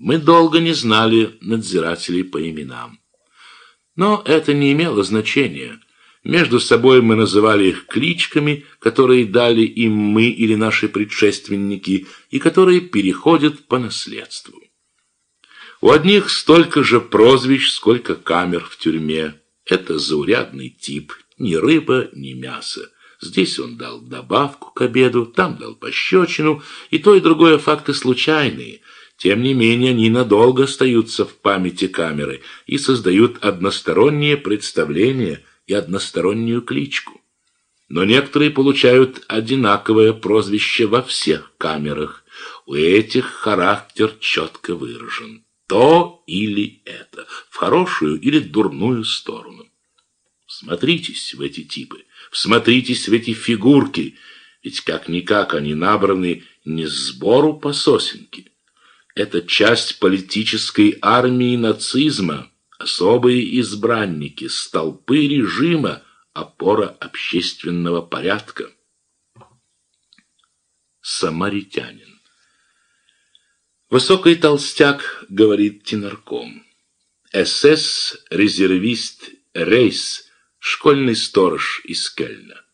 Мы долго не знали надзирателей по именам. Но это не имело значения. Между собой мы называли их кличками, которые дали им мы или наши предшественники, и которые переходят по наследству. У одних столько же прозвищ, сколько камер в тюрьме. Это заурядный тип, ни рыба, ни мясо. Здесь он дал добавку к обеду, там дал пощечину, и то и другое факты случайные. Тем не менее, они надолго остаются в памяти камеры и создают одностороннее представление и одностороннюю кличку. Но некоторые получают одинаковое прозвище во всех камерах. У этих характер четко выражен. То или это, в хорошую или дурную сторону. Смотритесь в эти типы, всмотритесь в эти фигурки, ведь как-никак они набраны не сбору по сосенке. Это часть политической армии нацизма, особые избранники, столпы режима, опора общественного порядка. Самаритянин. Высокий толстяк, говорит Тинарком. СС-резервист Рейс, школьный сторож из Кельна.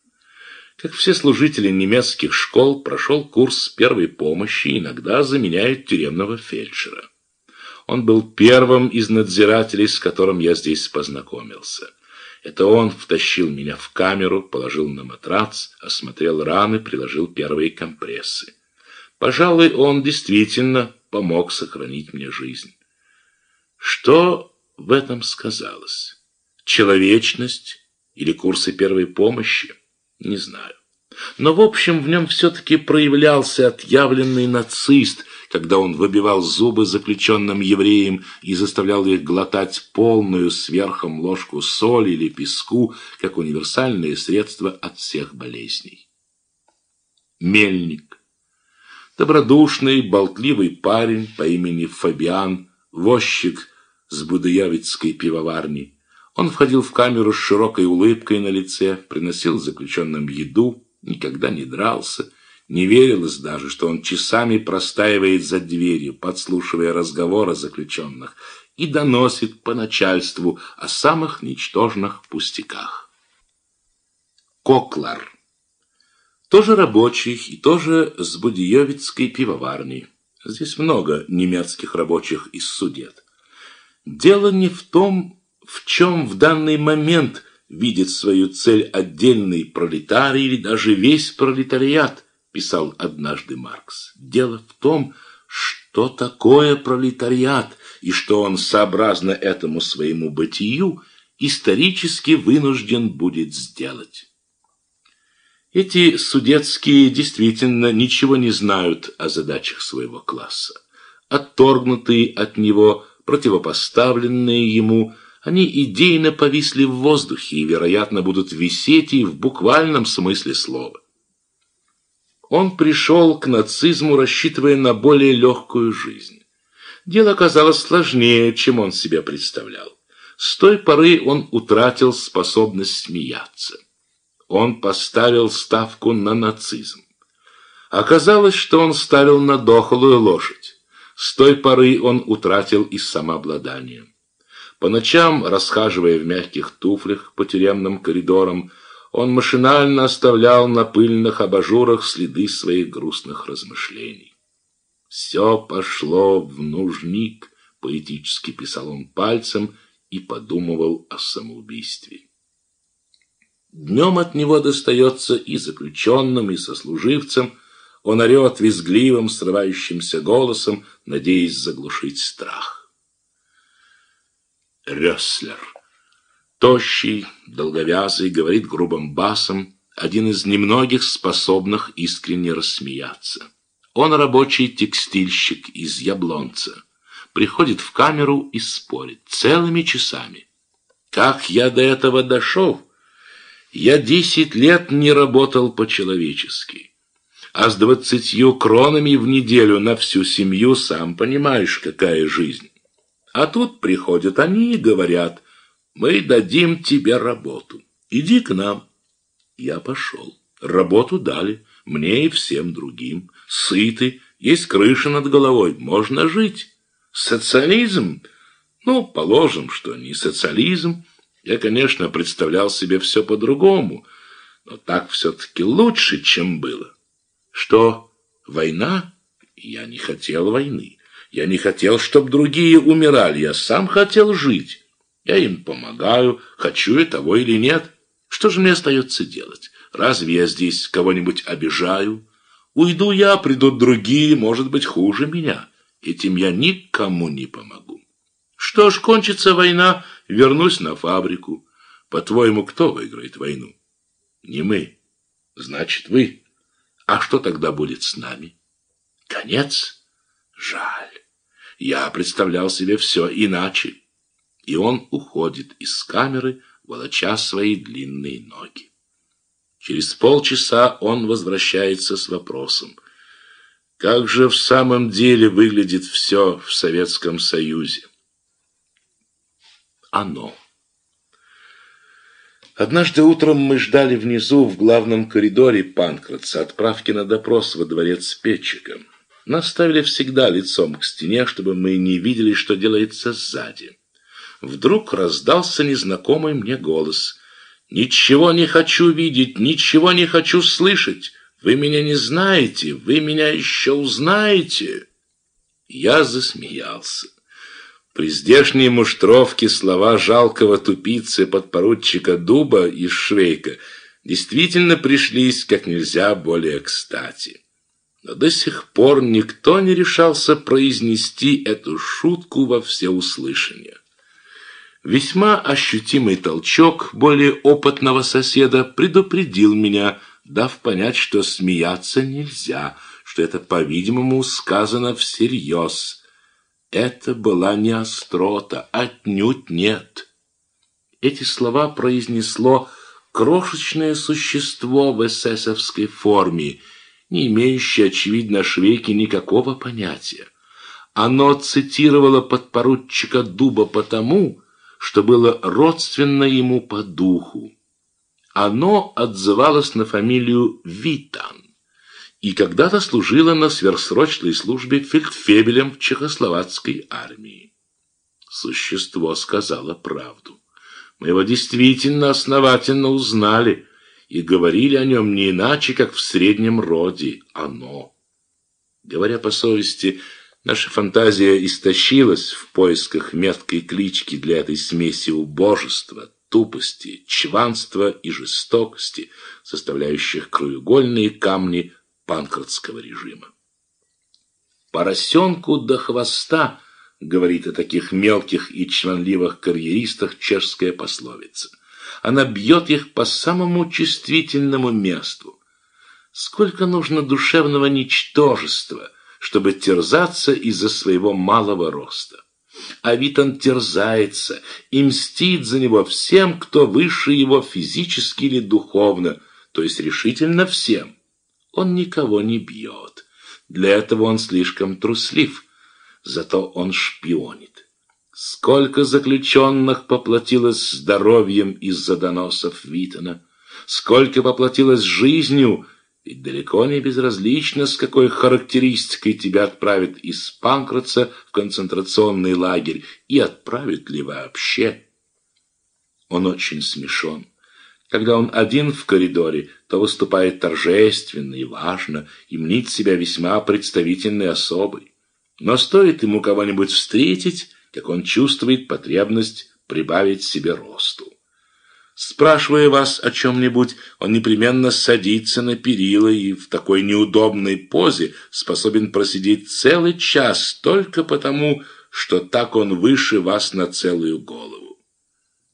Как все служители немецких школ, прошел курс первой помощи, иногда заменяет тюремного фельдшера. Он был первым из надзирателей, с которым я здесь познакомился. Это он втащил меня в камеру, положил на матрац, осмотрел раны, приложил первые компрессы. Пожалуй, он действительно помог сохранить мне жизнь. Что в этом сказалось? Человечность или курсы первой помощи? Не знаю. Но, в общем, в нем все-таки проявлялся отъявленный нацист, когда он выбивал зубы заключенным евреям и заставлял их глотать полную сверхом ложку соли или песку, как универсальное средство от всех болезней. Мельник. Добродушный, болтливый парень по имени Фабиан, возчик с Будыявицкой пивоварни, он входил в камеру с широкой улыбкой на лице, приносил заключенным еду, никогда не дрался. Не верилось даже, что он часами простаивает за дверью, подслушивая разговоры заключенных, и доносит по начальству о самых ничтожных пустяках. Коклар. Тоже рабочий и тоже с Будиевицкой пивоварни. Здесь много немецких рабочих из Судет. Дело не в том, в чем в данный момент видит свою цель отдельный пролетарий или даже весь пролетариат, писал однажды Маркс. Дело в том, что такое пролетариат и что он, сообразно этому своему бытию, исторически вынужден будет сделать. Эти судетские действительно ничего не знают о задачах своего класса. Отторгнутые от него, противопоставленные ему – они идейно повисли в воздухе и, вероятно, будут висеть и в буквальном смысле слова. Он пришел к нацизму, рассчитывая на более легкую жизнь. Дело оказалось сложнее, чем он себе представлял. С той поры он утратил способность смеяться. Он поставил ставку на нацизм. Оказалось, что он ставил на дохлую лошадь. С той поры он утратил и самообладание. По ночам, расхаживая в мягких туфлях по тюремным коридорам, он машинально оставлял на пыльных абажурах следы своих грустных размышлений. «Все пошло в нужник», — поэтически писал он пальцем и подумывал о самоубийстве. Днем от него достается и заключенным, и сослуживцам. Он орет визгливым, срывающимся голосом, надеясь заглушить страх. Рёслер. Тощий, долговязый, говорит грубым басом, один из немногих способных искренне рассмеяться. Он рабочий текстильщик из Яблонца. Приходит в камеру и спорит целыми часами. Как я до этого дошел? Я десять лет не работал по-человечески. А с двадцатью кронами в неделю на всю семью, сам понимаешь, какая жизнь. А тут приходят они и говорят, мы дадим тебе работу. Иди к нам. Я пошел. Работу дали, мне и всем другим. Сыты, есть крыша над головой, можно жить. Социализм? Ну, положим, что не социализм. Я, конечно, представлял себе все по-другому, но так все-таки лучше, чем было. Что, война? Я не хотел войны. Я не хотел, чтобы другие умирали. Я сам хотел жить. Я им помогаю, хочу я того или нет. Что же мне остается делать? Разве я здесь кого-нибудь обижаю? Уйду я, придут другие, может быть, хуже меня. Этим я никому не помогу. Что ж, кончится война, вернусь на фабрику. По-твоему, кто выиграет войну? Не мы. Значит, вы. А что тогда будет с нами? Конец? Жаль. Я представлял себе все иначе. И он уходит из камеры, волоча свои длинные ноги. Через полчаса он возвращается с вопросом. Как же в самом деле выглядит все в Советском Союзе? Оно. Однажды утром мы ждали внизу в главном коридоре Панкратца отправки на допрос во дворец Петчика. Нас ставили всегда лицом к стене, чтобы мы не видели, что делается сзади. Вдруг раздался незнакомый мне голос. «Ничего не хочу видеть, ничего не хочу слышать. Вы меня не знаете, вы меня еще узнаете». Я засмеялся. При здешней муштровке слова жалкого тупицы подпоручика Дуба из Швейка действительно пришлись как нельзя более кстати. Но до сих пор никто не решался произнести эту шутку во всеуслышание. Весьма ощутимый толчок более опытного соседа предупредил меня, дав понять, что смеяться нельзя, что это, по-видимому, сказано всерьез – это была не острота, отнюдь нет. Эти слова произнесло крошечное существо в эсэсовской форме, не имеющее, очевидно, швейки никакого понятия. Оно цитировало подпоручика Дуба потому, что было родственно ему по духу. Оно отзывалось на фамилию Витан и когда-то служила на сверхсрочной службе фельдфебелем в чехословацкой армии. Существо сказало правду. Мы его действительно основательно узнали и говорили о нем не иначе, как в среднем роде «оно». Говоря по совести, наша фантазия истощилась в поисках меткой клички для этой смеси убожества, тупости, чванства и жестокости, составляющих краеугольные камни панкратского режима. «Поросенку до хвоста», — говорит о таких мелких и чванливых карьеристах чешская пословица. Она бьет их по самому чувствительному месту. Сколько нужно душевного ничтожества, чтобы терзаться из-за своего малого роста. А Витан терзается и мстит за него всем, кто выше его физически или духовно, то есть решительно всем. Он никого не бьет. Для этого он слишком труслив. Зато он шпионит. Сколько заключенных поплатилось здоровьем из-за доносов Витона, сколько поплатилось жизнью, ведь далеко не безразлично, с какой характеристикой тебя отправят из Панкратца в концентрационный лагерь и отправят ли вообще. Он очень смешон. Когда он один в коридоре, то выступает торжественно и важно, и мнит себя весьма представительной особой. Но стоит ему кого-нибудь встретить, как он чувствует потребность прибавить себе росту. Спрашивая вас о чем-нибудь, он непременно садится на перила и в такой неудобной позе способен просидеть целый час только потому, что так он выше вас на целую голову.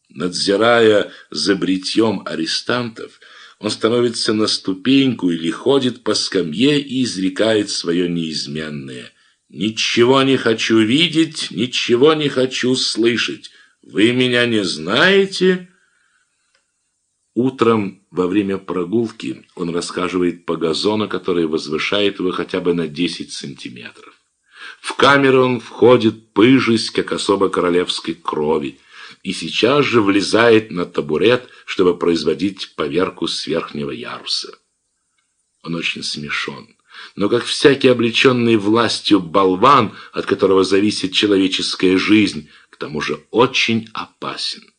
Надзирая за бритьем арестантов, он становится на ступеньку или ходит по скамье и изрекает свое неизменное. «Ничего не хочу видеть, ничего не хочу слышать. Вы меня не знаете?» Утром во время прогулки он расхаживает по газону, который возвышает его хотя бы на 10 сантиметров. В камеру он входит, пыжись, как особо королевской крови и сейчас же влезает на табурет, чтобы производить поверку с верхнего яруса. Он очень смешон. Но как всякий облеченный властью болван, от которого зависит человеческая жизнь, к тому же очень опасен.